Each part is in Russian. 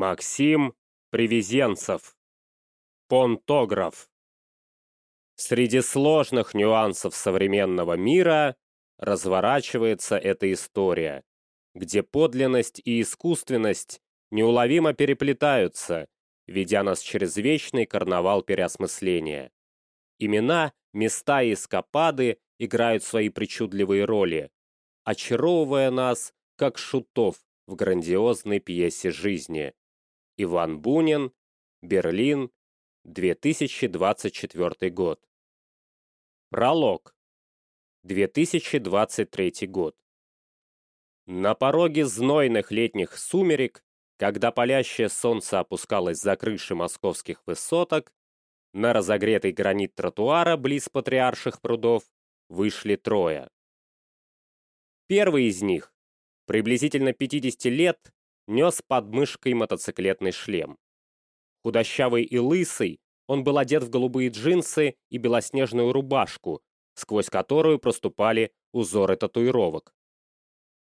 Максим Привезенцев. Понтограф. Среди сложных нюансов современного мира разворачивается эта история, где подлинность и искусственность неуловимо переплетаются, ведя нас через вечный карнавал переосмысления. Имена, места и эскапады играют свои причудливые роли, очаровывая нас, как шутов в грандиозной пьесе жизни. Иван Бунин, Берлин, 2024 год. Пролог. 2023 год. На пороге знойных летних сумерек, когда палящее солнце опускалось за крыши московских высоток, на разогретый гранит тротуара близ патриарших прудов вышли трое. Первый из них, приблизительно 50 лет, нес под мышкой мотоциклетный шлем. Худощавый и лысый, он был одет в голубые джинсы и белоснежную рубашку, сквозь которую проступали узоры татуировок.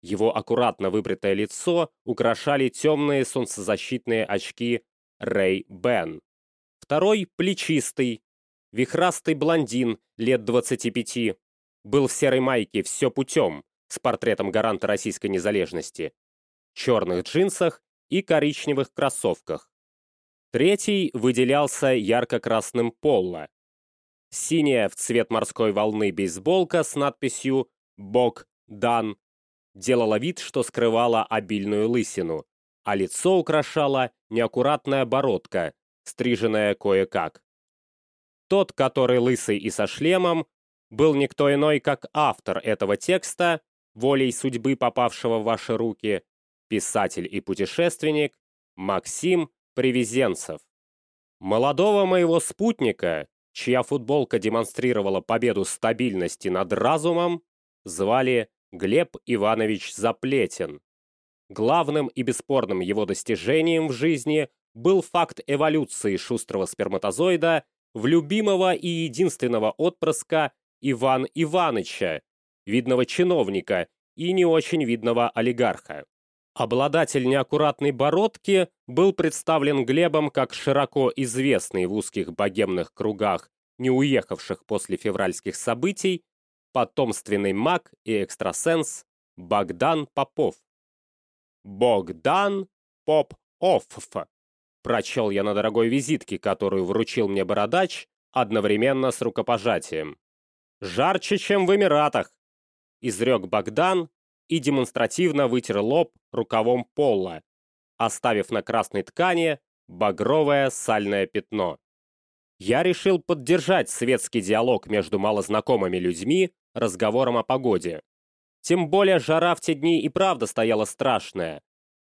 Его аккуратно выбритое лицо украшали темные солнцезащитные очки Рэй Бен. Второй – плечистый, вихрастый блондин лет 25, был в серой майке «Все путем», с портретом гаранта российской незалежности, черных джинсах и коричневых кроссовках. Третий выделялся ярко-красным поло. Синяя в цвет морской волны бейсболка с надписью «Бог Дан» делала вид, что скрывала обильную лысину, а лицо украшала неаккуратная бородка, стриженная кое-как. Тот, который лысый и со шлемом, был никто иной, как автор этого текста волей судьбы попавшего в ваши руки, писатель и путешественник Максим Привезенцев. Молодого моего спутника, чья футболка демонстрировала победу стабильности над разумом, звали Глеб Иванович Заплетен. Главным и бесспорным его достижением в жизни был факт эволюции шустрого сперматозоида в любимого и единственного отпрыска Иван Иваныча, видного чиновника и не очень видного олигарха. Обладатель неаккуратной бородки был представлен Глебом как широко известный в узких богемных кругах, не уехавших после февральских событий, потомственный маг и экстрасенс Богдан Попов. «Богдан Поп-Офф», прочел я на дорогой визитке, которую вручил мне бородач, одновременно с рукопожатием. «Жарче, чем в Эмиратах!» изрек Богдан и демонстративно вытер лоб рукавом пола, оставив на красной ткани багровое сальное пятно. Я решил поддержать светский диалог между малознакомыми людьми разговором о погоде. Тем более жара в те дни и правда стояла страшная.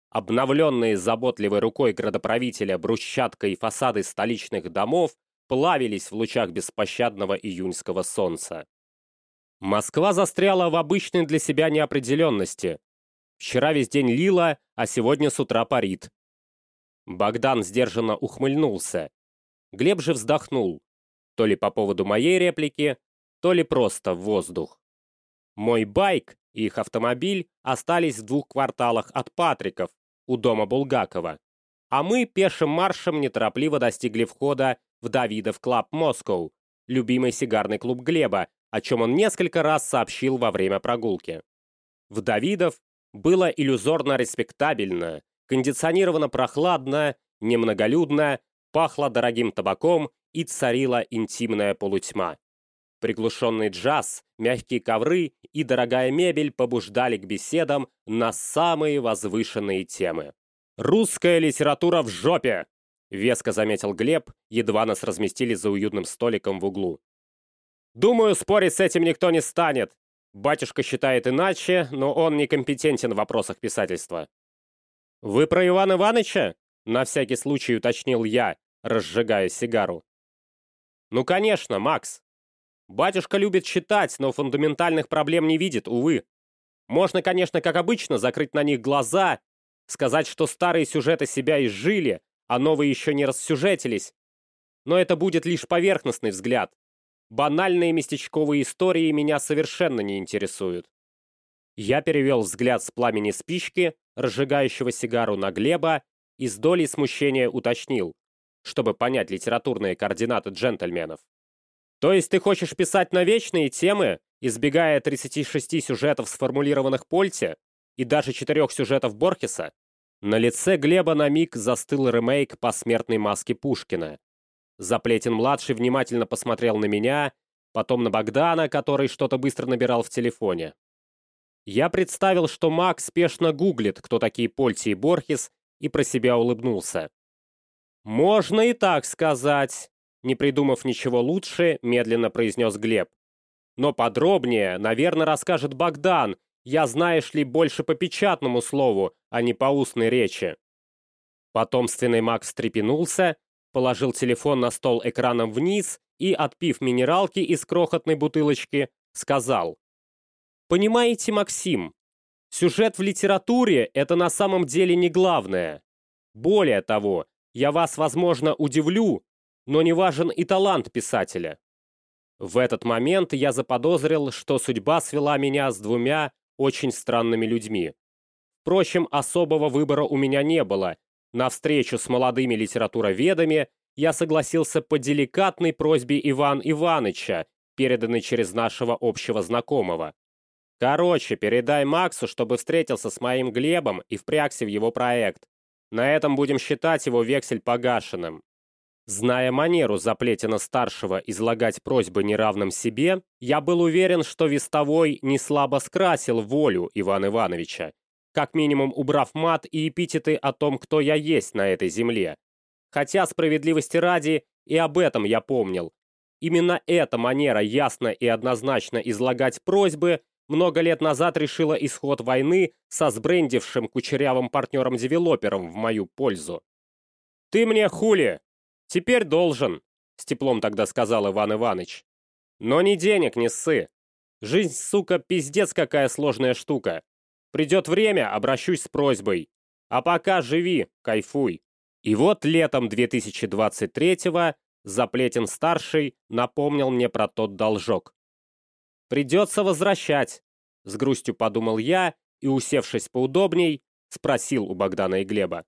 Обновленные заботливой рукой градоправителя брусчатка и фасады столичных домов плавились в лучах беспощадного июньского солнца. Москва застряла в обычной для себя неопределенности. Вчера весь день лила, а сегодня с утра парит. Богдан сдержанно ухмыльнулся. Глеб же вздохнул. То ли по поводу моей реплики, то ли просто в воздух. Мой байк и их автомобиль остались в двух кварталах от Патриков, у дома Булгакова. А мы пешим маршем неторопливо достигли входа в Davidoff Club Moscow, любимый сигарный клуб Глеба, о чем он несколько раз сообщил во время прогулки. В Давидов было иллюзорно респектабельно, кондиционировано прохладно, немноголюдно, пахло дорогим табаком и царила интимная полутьма. Приглушенный джаз, мягкие ковры и дорогая мебель побуждали к беседам на самые возвышенные темы. «Русская литература в жопе!» — веско заметил Глеб, едва нас разместили за уютным столиком в углу. Думаю, спорить с этим никто не станет. Батюшка считает иначе, но он некомпетентен в вопросах писательства. «Вы про Ивана Иваныча?» — на всякий случай уточнил я, разжигая сигару. «Ну, конечно, Макс. Батюшка любит читать, но фундаментальных проблем не видит, увы. Можно, конечно, как обычно, закрыть на них глаза, сказать, что старые сюжеты себя изжили, а новые еще не рассюжетились. Но это будет лишь поверхностный взгляд. Банальные местечковые истории меня совершенно не интересуют. Я перевел взгляд с пламени спички, разжигающего сигару на Глеба, и с долей смущения уточнил, чтобы понять литературные координаты джентльменов. То есть ты хочешь писать на вечные темы, избегая 36 сюжетов, сформулированных Польте, и даже четырех сюжетов Борхеса? На лице Глеба на миг застыл ремейк посмертной маски Пушкина. Заплетен-младший внимательно посмотрел на меня, потом на Богдана, который что-то быстро набирал в телефоне. Я представил, что Мак спешно гуглит, кто такие Польти и Борхес, и про себя улыбнулся. «Можно и так сказать», — не придумав ничего лучше, медленно произнес Глеб. «Но подробнее, наверное, расскажет Богдан. Я, знаешь ли, больше по печатному слову, а не по устной речи». Потомственный маг встрепенулся, положил телефон на стол экраном вниз и, отпив минералки из крохотной бутылочки, сказал. Понимаете, Максим, сюжет в литературе — это на самом деле не главное. Более того, я вас, возможно, удивлю, но не важен и талант писателя. В этот момент я заподозрил, что судьба свела меня с двумя очень странными людьми. Впрочем, особого выбора у меня не было. На встречу с молодыми литературоведами я согласился по деликатной просьбе Иван Иваныча, переданной через нашего общего знакомого. Короче, передай Максу, чтобы встретился с моим Глебом и впрягся в его проект. На этом будем считать его вексель погашенным. Зная манеру Заплетина-старшего излагать просьбы неравным себе, я был уверен, что Вестовой не слабо скрасил волю Ивана Ивановича, как минимум убрав мат и эпитеты о том, кто я есть на этой земле. Хотя, справедливости ради, и об этом я помнил. Именно эта манера ясно и однозначно излагать просьбы много лет назад решила исход войны со сбрендившим кучерявым партнером-девелопером в мою пользу. «Ты мне хули! Теперь должен!» — с теплом тогда сказал Иван Иваныч. «Но не денег не ссы. Жизнь, сука, пиздец какая сложная штука. Придет время, обращусь с просьбой. А пока живи, кайфуй». И вот летом 2023-го Заплетен-старший напомнил мне про тот должок. Придется возвращать, с грустью подумал я и, усевшись поудобней, спросил у Богдана и Глеба.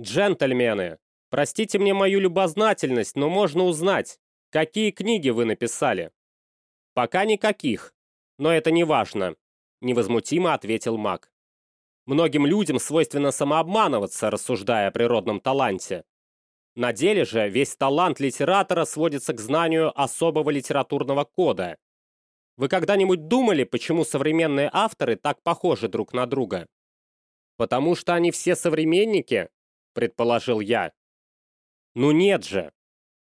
«Джентльмены, простите мне мою любознательность, но можно узнать, какие книги вы написали?» «Пока никаких, но это не важно», — невозмутимо ответил маг. «Многим людям свойственно самообманываться, рассуждая о природном таланте. На деле же весь талант литератора сводится к знанию особого литературного кода, вы когда-нибудь думали, почему современные авторы так похожи друг на друга? Потому что они все современники, предположил я. Ну нет же,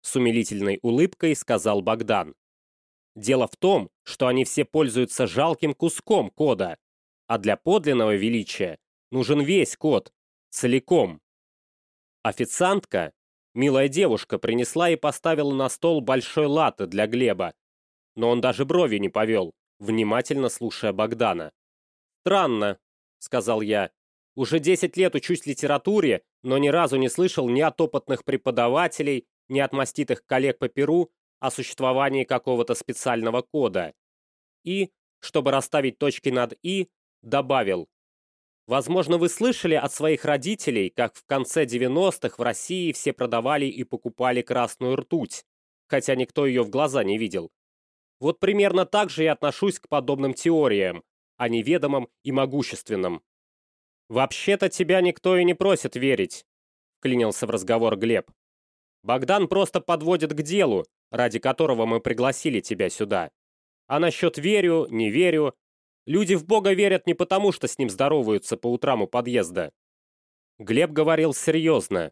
с умилительной улыбкой сказал Богдан. Дело в том, что они все пользуются жалким куском кода, а для подлинного величия нужен весь код, целиком. Официантка, милая девушка, принесла и поставила на стол большой латте для Глеба, но он даже брови не повел, внимательно слушая Богдана. «Странно», — сказал я. «Уже десять лет учусь литературе, но ни разу не слышал ни от опытных преподавателей, ни от маститых коллег по Перу о существовании какого-то специального кода». И, чтобы расставить точки над «и», добавил. Возможно, вы слышали от своих родителей, как в конце 90-х в России все продавали и покупали красную ртуть, хотя никто ее в глаза не видел. Вот примерно так же я отношусь к подобным теориям, о неведомом и могущественном. «Вообще-то тебя никто и не просит верить», — вклинился в разговор Глеб. «Богдан просто подводит к делу, ради которого мы пригласили тебя сюда. А насчет верю, не верю, люди в Бога верят не потому, что с ним здороваются по утрам у подъезда». Глеб говорил серьезно,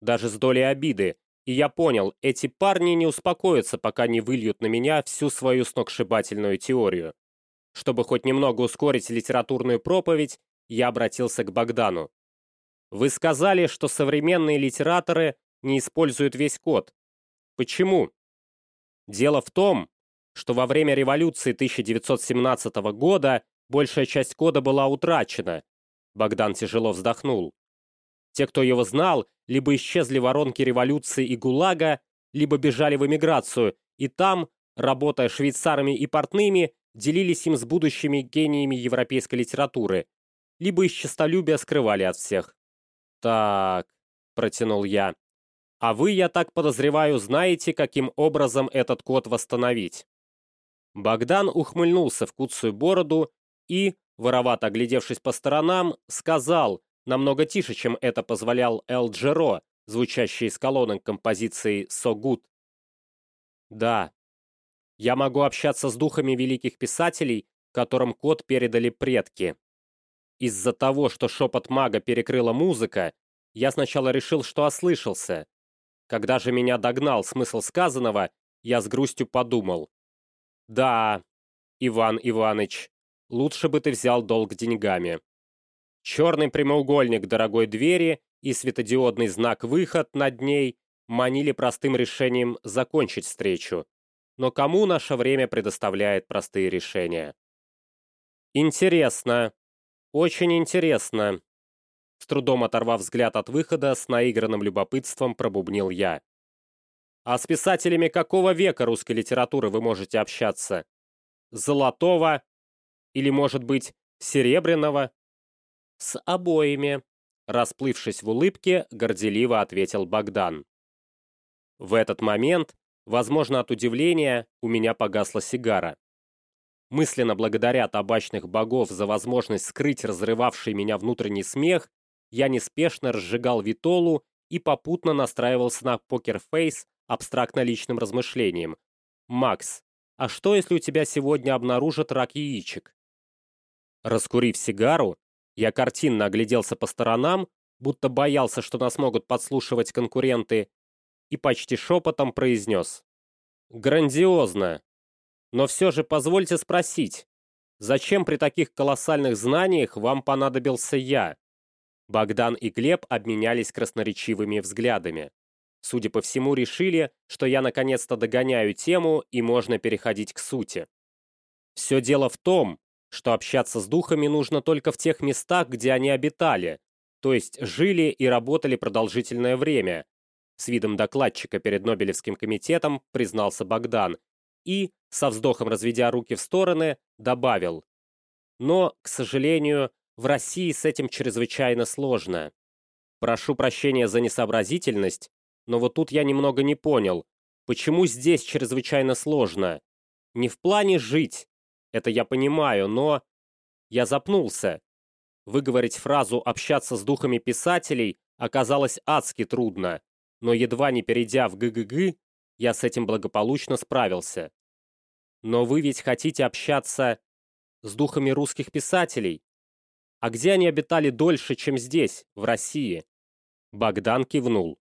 даже с долей обиды, и я понял, эти парни не успокоятся, пока не выльют на меня всю свою сногсшибательную теорию. Чтобы хоть немного ускорить литературную проповедь, я обратился к Богдану. Вы сказали, что современные литераторы не используют весь код. Почему? Дело в том, что во время революции 1917 года большая часть кода была утрачена. Богдан тяжело вздохнул. Те, кто его знал, либо исчезли воронки революции и ГУЛАГа, либо бежали в эмиграцию, и там, работая швейцарами и портными, делились им с будущими гениями европейской литературы, либо из честолюбия скрывали от всех. Так, протянул я. «А вы, я так подозреваю, знаете, каким образом этот код восстановить». Богдан ухмыльнулся в куцую бороду и, воровато оглядевшись по сторонам, сказал, намного тише, чем это позволял Эл Джеро, звучащий из колонок композиции «So Good». Да, я могу общаться с духами великих писателей, которым код передали предки. Из-за того, что шепот мага перекрыла музыка, я сначала решил, что ослышался. Когда же меня догнал смысл сказанного, я с грустью подумал. Да, Иван Иваныч, лучше бы ты взял долг деньгами. Черный прямоугольник дорогой двери и светодиодный знак «Выход» над ней манили простым решением закончить встречу. Но кому наше время предоставляет простые решения? Интересно. Очень интересно. С трудом оторвав взгляд от выхода, с наигранным любопытством пробубнил я. А с писателями какого века русской литературы вы можете общаться? Золотого? Или, может быть, серебряного? С обоими. Расплывшись в улыбке, горделиво ответил Богдан. В этот момент, возможно от удивления, у меня погасла сигара. Мысленно благодаря табачных богов за возможность скрыть разрывавший меня внутренний смех, я неспешно разжигал витолу и попутно настраивался на покерфейс абстрактно-личным размышлением. «Макс, а что, если у тебя сегодня обнаружат рак яичек?» Раскурив сигару, я картинно огляделся по сторонам, будто боялся, что нас могут подслушивать конкуренты, и почти шепотом произнес. «Грандиозно! Но все же позвольте спросить, зачем при таких колоссальных знаниях вам понадобился я?» Богдан и Глеб обменялись красноречивыми взглядами. Судя по всему, решили, что я наконец-то догоняю тему и можно переходить к сути. Все дело в том, что общаться с духами нужно только в тех местах, где они обитали, то есть жили и работали продолжительное время. С видом докладчика перед Нобелевским комитетом признался Богдан и, со вздохом разведя руки в стороны, добавил. Но, к сожалению, в России с этим чрезвычайно сложно. Прошу прощения за несообразительность, но вот тут я немного не понял, почему здесь чрезвычайно сложно. Не в плане жить, это я понимаю, но... Я запнулся. Выговорить фразу «общаться с духами писателей» оказалось адски трудно, но едва не перейдя в ГГГ, я с этим благополучно справился. Но вы ведь хотите общаться с духами русских писателей? А где они обитали дольше, чем здесь, в России? Богдан кивнул.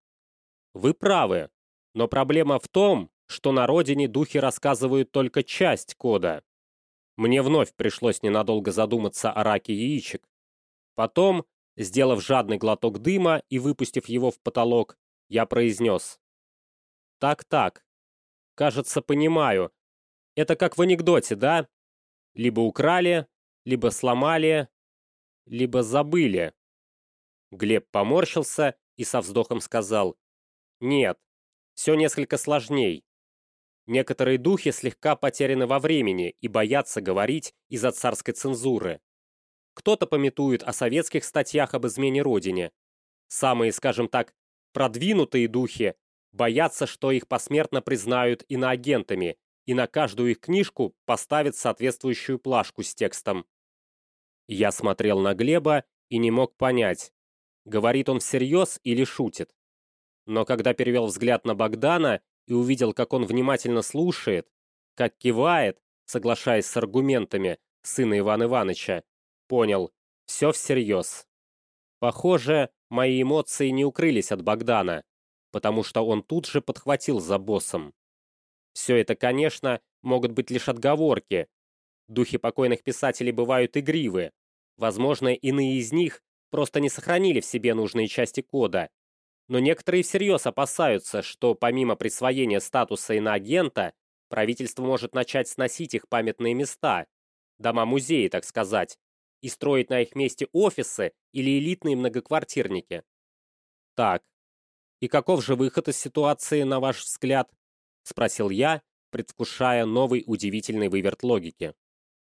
Вы правы, но проблема в том, что на родине духи рассказывают только часть кода. Мне вновь пришлось ненадолго задуматься о раке яичек. Потом, сделав жадный глоток дыма и выпустив его в потолок, я произнес. Так-так. Кажется, понимаю. Это как в анекдоте, да? Либо украли, либо сломали, либо забыли. Глеб поморщился и со вздохом сказал. Нет, все несколько сложней. Некоторые духи слегка потеряны во времени и боятся говорить из-за царской цензуры. Кто-то пометует о советских статьях об измене родине. Самые, скажем так, продвинутые духи боятся, что их посмертно признают иноагентами и на каждую их книжку поставят соответствующую плашку с текстом. Я смотрел на Глеба и не мог понять, говорит он всерьез или шутит. Но когда перевел взгляд на Богдана и увидел, как он внимательно слушает, как кивает, соглашаясь с аргументами сына Ивана Ивановича, понял, все всерьез. Похоже, мои эмоции не укрылись от Богдана, потому что он тут же подхватил за боссом. Все это, конечно, могут быть лишь отговорки. Духи покойных писателей бывают игривы. Возможно, иные из них просто не сохранили в себе нужные части кода, но некоторые всерьез опасаются, что помимо присвоения статуса иноагента, правительство может начать сносить их памятные места, дома-музеи, так сказать, и строить на их месте офисы или элитные многоквартирники. Так, и каков же выход из ситуации, на ваш взгляд? Спросил я, предвкушая новый удивительный выверт логики.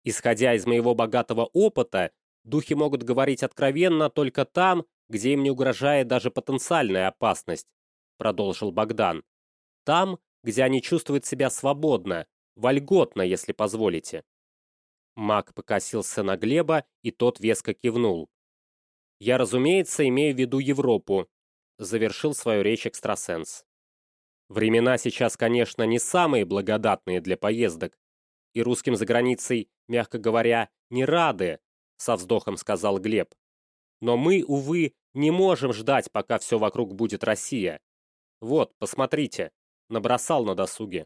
Исходя из моего богатого опыта, духи могут говорить откровенно только там, где им не угрожает даже потенциальная опасность, продолжил Богдан. Там, где они чувствуют себя свободно, вольготно, если позволите. Маг покосился на Глеба, и тот веско кивнул. «Я, разумеется, имею в виду Европу», — завершил свою речь экстрасенс. «Времена сейчас, конечно, не самые благодатные для поездок, и русским за границей, мягко говоря, не рады», — со вздохом сказал Глеб. «Но мы, увы, не можем ждать, пока все вокруг будет Россия. Вот, посмотрите, набросал на досуге».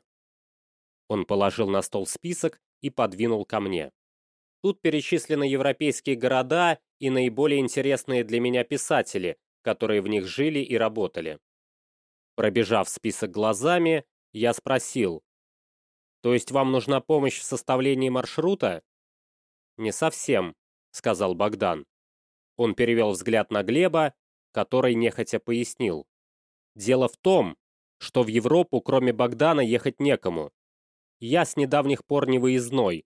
Он положил на стол список и подвинул ко мне. Тут перечислены европейские города и наиболее интересные для меня писатели, которые в них жили и работали. Пробежав список глазами, я спросил, «То есть вам нужна помощь в составлении маршрута?» «Не совсем», — сказал Богдан. Он перевел взгляд на Глеба, который нехотя пояснил. «Дело в том, что в Европу кроме Богдана ехать некому. Я с недавних пор не выездной,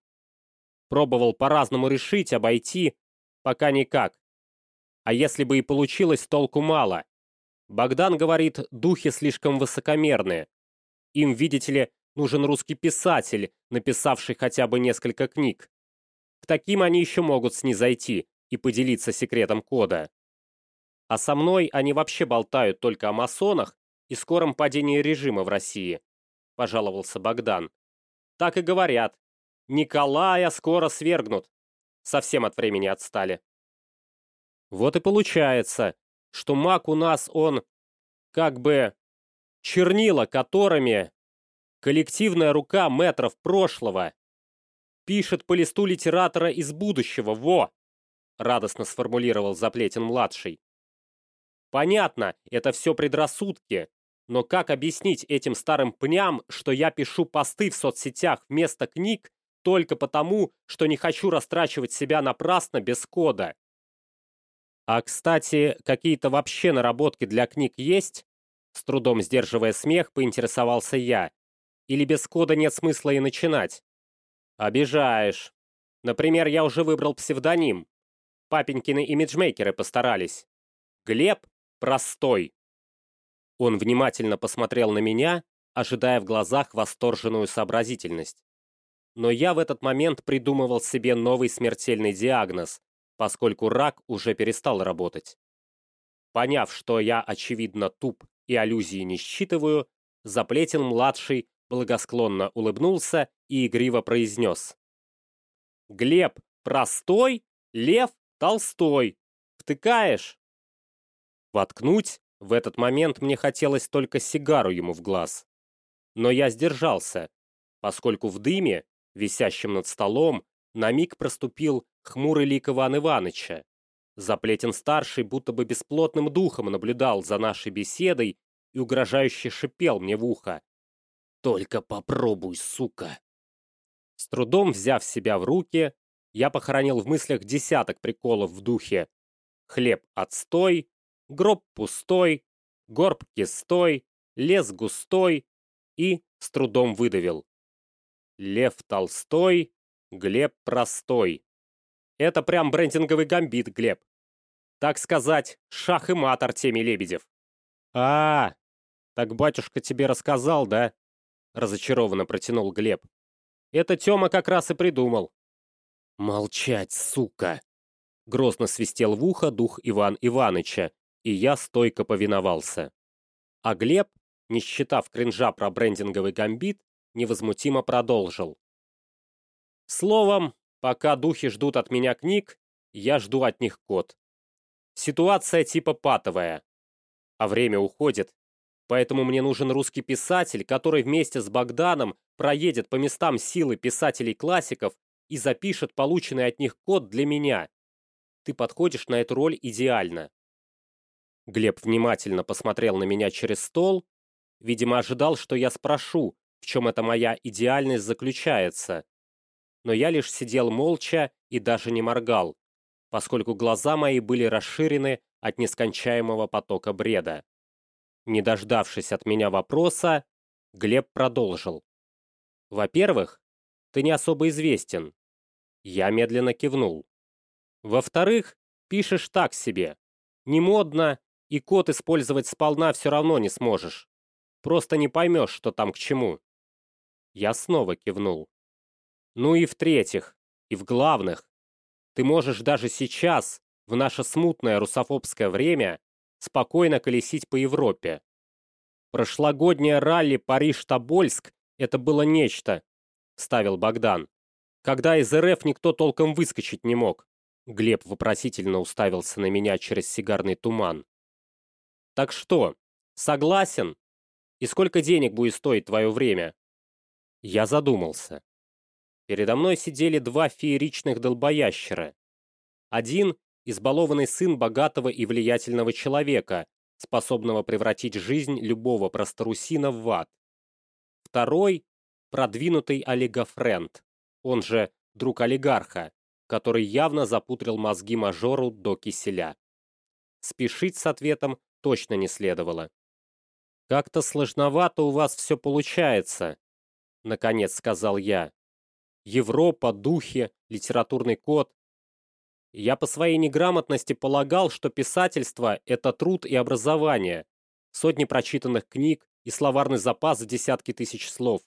Пробовал по-разному решить, обойти, пока никак. А если бы и получилось, толку мало. Богдан говорит, духи слишком высокомерные. Им, видите ли, нужен русский писатель, написавший хотя бы несколько книг. К таким они еще могут снизойти и поделиться секретом кода. А со мной они вообще болтают только о масонах и скором падении режима в России, пожаловался Богдан. Так и говорят. Николая скоро свергнут. Совсем от времени отстали. Вот и получается, что маг у нас он, как бы, чернила которыми коллективная рука метров прошлого пишет по листу литератора из будущего, во! Радостно сформулировал Заплетин-младший. Понятно, это все предрассудки, но как объяснить этим старым пням, что я пишу посты в соцсетях вместо книг только потому, что не хочу растрачивать себя напрасно без кода. А, кстати, какие-то вообще наработки для книг есть? С трудом сдерживая смех, поинтересовался я. Или без кода нет смысла и начинать? Обижаешь. Например, я уже выбрал псевдоним. Папенькины имиджмейкеры постарались. Глеб простой. Он внимательно посмотрел на меня, ожидая в глазах восторженную сообразительность. Но я в этот момент придумывал себе новый смертельный диагноз, поскольку рак уже перестал работать. Поняв, что я, очевидно, туп и аллюзии не считываю, Заплетин-младший благосклонно улыбнулся и игриво произнес. «Глеб простой, Лев Толстой. Втыкаешь?» Воткнуть в этот момент мне хотелось только сигару ему в глаз. Но я сдержался, поскольку в дыме висящем над столом, на миг проступил хмурый лик Ивана Иваныча. Заплетен-старший будто бы бесплотным духом наблюдал за нашей беседой и угрожающе шипел мне в ухо. «Только попробуй, сука!» С трудом взяв себя в руки, я похоронил в мыслях десяток приколов в духе «Хлеб отстой», «Гроб пустой», «Горб кистой», «Лес густой» и с трудом выдавил. Лев Толстой, Глеб Простой. Это прям брендинговый гамбит, Глеб. Так сказать, шах и мат Артемий Лебедев. А, так батюшка тебе рассказал, да? Разочарованно протянул Глеб. Это Тёма как раз и придумал. Молчать, сука! Грозно свистел в ухо дух Иван Иваныча, и я стойко повиновался. А Глеб, не считав кринжа про брендинговый гамбит, невозмутимо продолжил. Словом, пока духи ждут от меня книг, я жду от них код. Ситуация типа патовая. А время уходит, поэтому мне нужен русский писатель, который вместе с Богданом проедет по местам силы писателей-классиков и запишет полученный от них код для меня. Ты подходишь на эту роль идеально. Глеб внимательно посмотрел на меня через стол, видимо, ожидал, что я спрошу, в чем эта моя идеальность заключается. Но я лишь сидел молча и даже не моргал, поскольку глаза мои были расширены от нескончаемого потока бреда. Не дождавшись от меня вопроса, Глеб продолжил. «Во-первых, ты не особо известен». Я медленно кивнул. «Во-вторых, пишешь так себе. Не модно, и код использовать сполна все равно не сможешь. Просто не поймешь, что там к чему. Я снова кивнул. Ну и в-третьих, и в главных, ты можешь даже сейчас, в наше смутное русофобское время, спокойно колесить по Европе. Прошлогоднее ралли Париж-Тобольск — это было нечто, — ставил Богдан. Когда из РФ никто толком выскочить не мог. Глеб вопросительно уставился на меня через сигарный туман. Так что, согласен? И сколько денег будет стоить твое время? Я задумался. Передо мной сидели два фееричных долбоящера. Один — избалованный сын богатого и влиятельного человека, способного превратить жизнь любого просторусина в ад. Второй — продвинутый олигофренд, он же друг олигарха, который явно запутрил мозги мажору до киселя. Спешить с ответом точно не следовало. «Как-то сложновато у вас все получается», — наконец сказал я. «Европа, духи, литературный код. Я по своей неграмотности полагал, что писательство — это труд и образование, сотни прочитанных книг и словарный запас в десятки тысяч слов.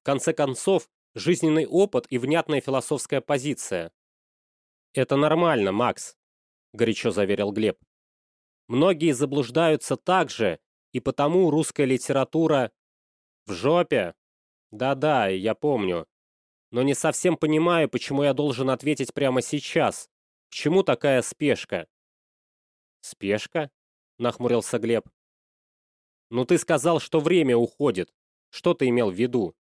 В конце концов, жизненный опыт и внятная философская позиция. «Это нормально, Макс», — горячо заверил Глеб. «Многие заблуждаются так же, и потому русская литература в жопе. Да-да, я помню. Но не совсем понимаю, почему я должен ответить прямо сейчас. К чему такая спешка? Спешка? Нахмурился Глеб. Ну ты сказал, что время уходит. Что ты имел в виду?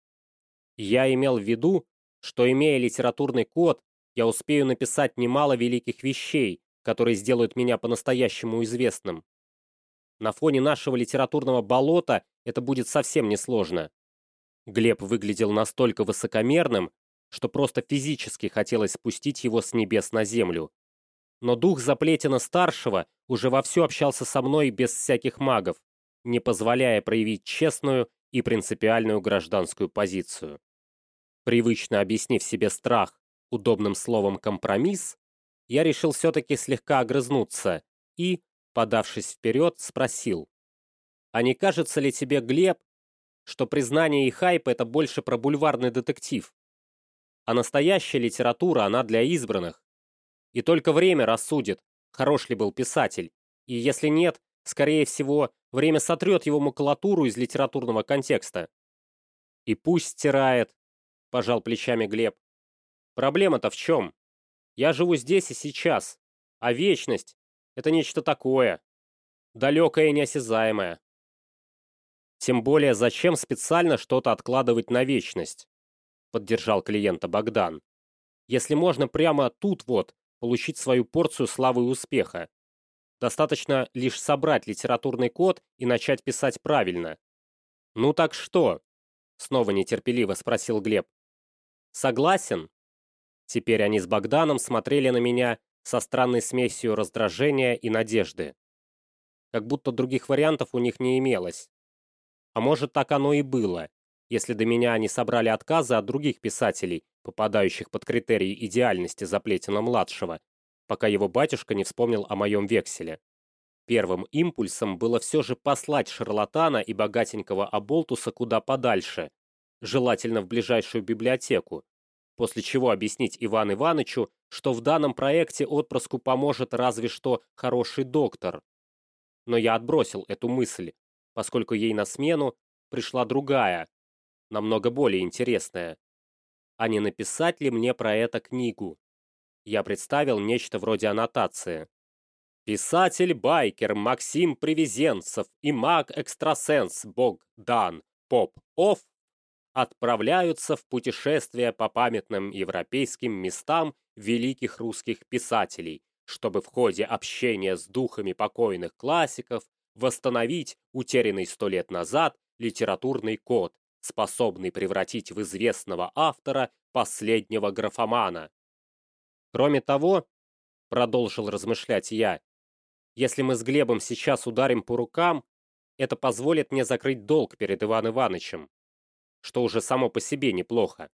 Я имел в виду, что имея литературный код, я успею написать немало великих вещей, которые сделают меня по-настоящему известным. На фоне нашего литературного болота это будет совсем несложно. Глеб выглядел настолько высокомерным, что просто физически хотелось спустить его с небес на землю. Но дух Заплетина-старшего уже вовсю общался со мной без всяких магов, не позволяя проявить честную и принципиальную гражданскую позицию. Привычно объяснив себе страх удобным словом «компромисс», я решил все-таки слегка огрызнуться и, подавшись вперед, спросил. «А не кажется ли тебе, Глеб, что признание и хайп — это больше про бульварный детектив? А настоящая литература, она для избранных. И только время рассудит, хорош ли был писатель. И если нет, скорее всего, время сотрет его макулатуру из литературного контекста. И пусть стирает, пожал плечами Глеб. Проблема-то в чем? Я живу здесь и сейчас, а вечность это нечто такое. Далекое и неосязаемое. Тем более, зачем специально что-то откладывать на вечность? Поддержал клиента Богдан. Если можно прямо тут вот получить свою порцию славы и успеха. Достаточно лишь собрать литературный код и начать писать правильно. «Ну так что?» — снова нетерпеливо спросил Глеб. «Согласен?» Теперь они с Богданом смотрели на меня со странной смесью раздражения и надежды. Как будто других вариантов у них не имелось. А может, так оно и было, если до меня они собрали отказы от других писателей, попадающих под критерии идеальности Заплетина-младшего, пока его батюшка не вспомнил о моем векселе. Первым импульсом было все же послать шарлатана и богатенького Аболтуса куда подальше, желательно в ближайшую библиотеку, после чего объяснить Иван Ивановичу, что в данном проекте отпрыску поможет разве что хороший доктор. Но я отбросил эту мысль, поскольку ей на смену пришла другая, намного более интересная. А не написать ли мне про это книгу? Я представил нечто вроде аннотации. Писатель-байкер Максим Привезенцев и маг-экстрасенс Богдан Поп-Офф отправляются в путешествие по памятным европейским местам великих русских писателей, чтобы в ходе общения с духами покойных классиков восстановить утерянный сто лет назад литературный код, способный превратить в известного автора последнего графомана. Кроме того, продолжил размышлять я, если мы с Глебом сейчас ударим по рукам, это позволит мне закрыть долг перед Иван Ивановичем что уже само по себе неплохо.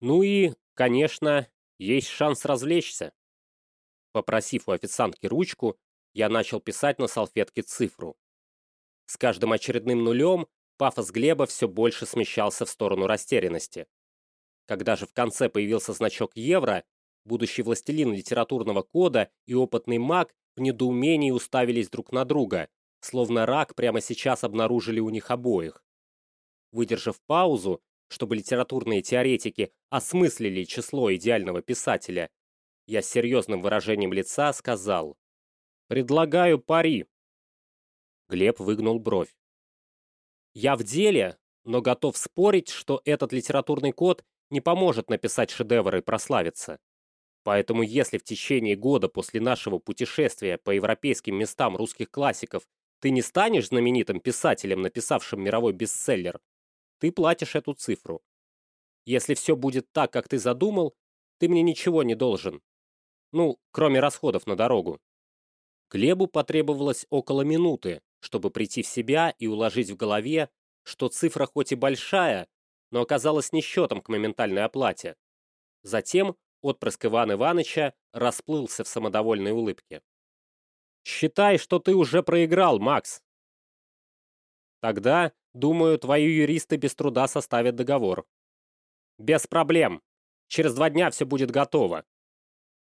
Ну и, конечно, есть шанс развлечься. Попросив у официантки ручку, Я начал писать на салфетке цифру. С каждым очередным нулем пафос Глеба все больше смещался в сторону растерянности. Когда же в конце появился значок евро, будущий властелин литературного кода и опытный маг в недоумении уставились друг на друга, словно рак прямо сейчас обнаружили у них обоих. Выдержав паузу, чтобы литературные теоретики осмыслили число идеального писателя, я с серьезным выражением лица сказал «Предлагаю пари». Глеб выгнул бровь. «Я в деле, но готов спорить, что этот литературный код не поможет написать шедевр и прославиться. Поэтому если в течение года после нашего путешествия по европейским местам русских классиков ты не станешь знаменитым писателем, написавшим мировой бестселлер, ты платишь эту цифру. Если все будет так, как ты задумал, ты мне ничего не должен. Ну, кроме расходов на дорогу. Глебу потребовалось около минуты, чтобы прийти в себя и уложить в голове, что цифра хоть и большая, но оказалась не счетом к моментальной оплате. Затем отпрыск Ивана Ивановича расплылся в самодовольной улыбке. «Считай, что ты уже проиграл, Макс!» «Тогда, думаю, твои юристы без труда составят договор». «Без проблем. Через два дня все будет готово».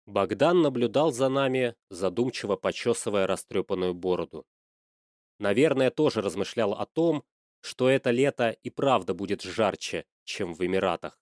Богдан наблюдал за нами, задумчиво почесывая растрепанную бороду. Наверное, тоже размышлял о том, что это лето и правда будет жарче, чем в Эмиратах.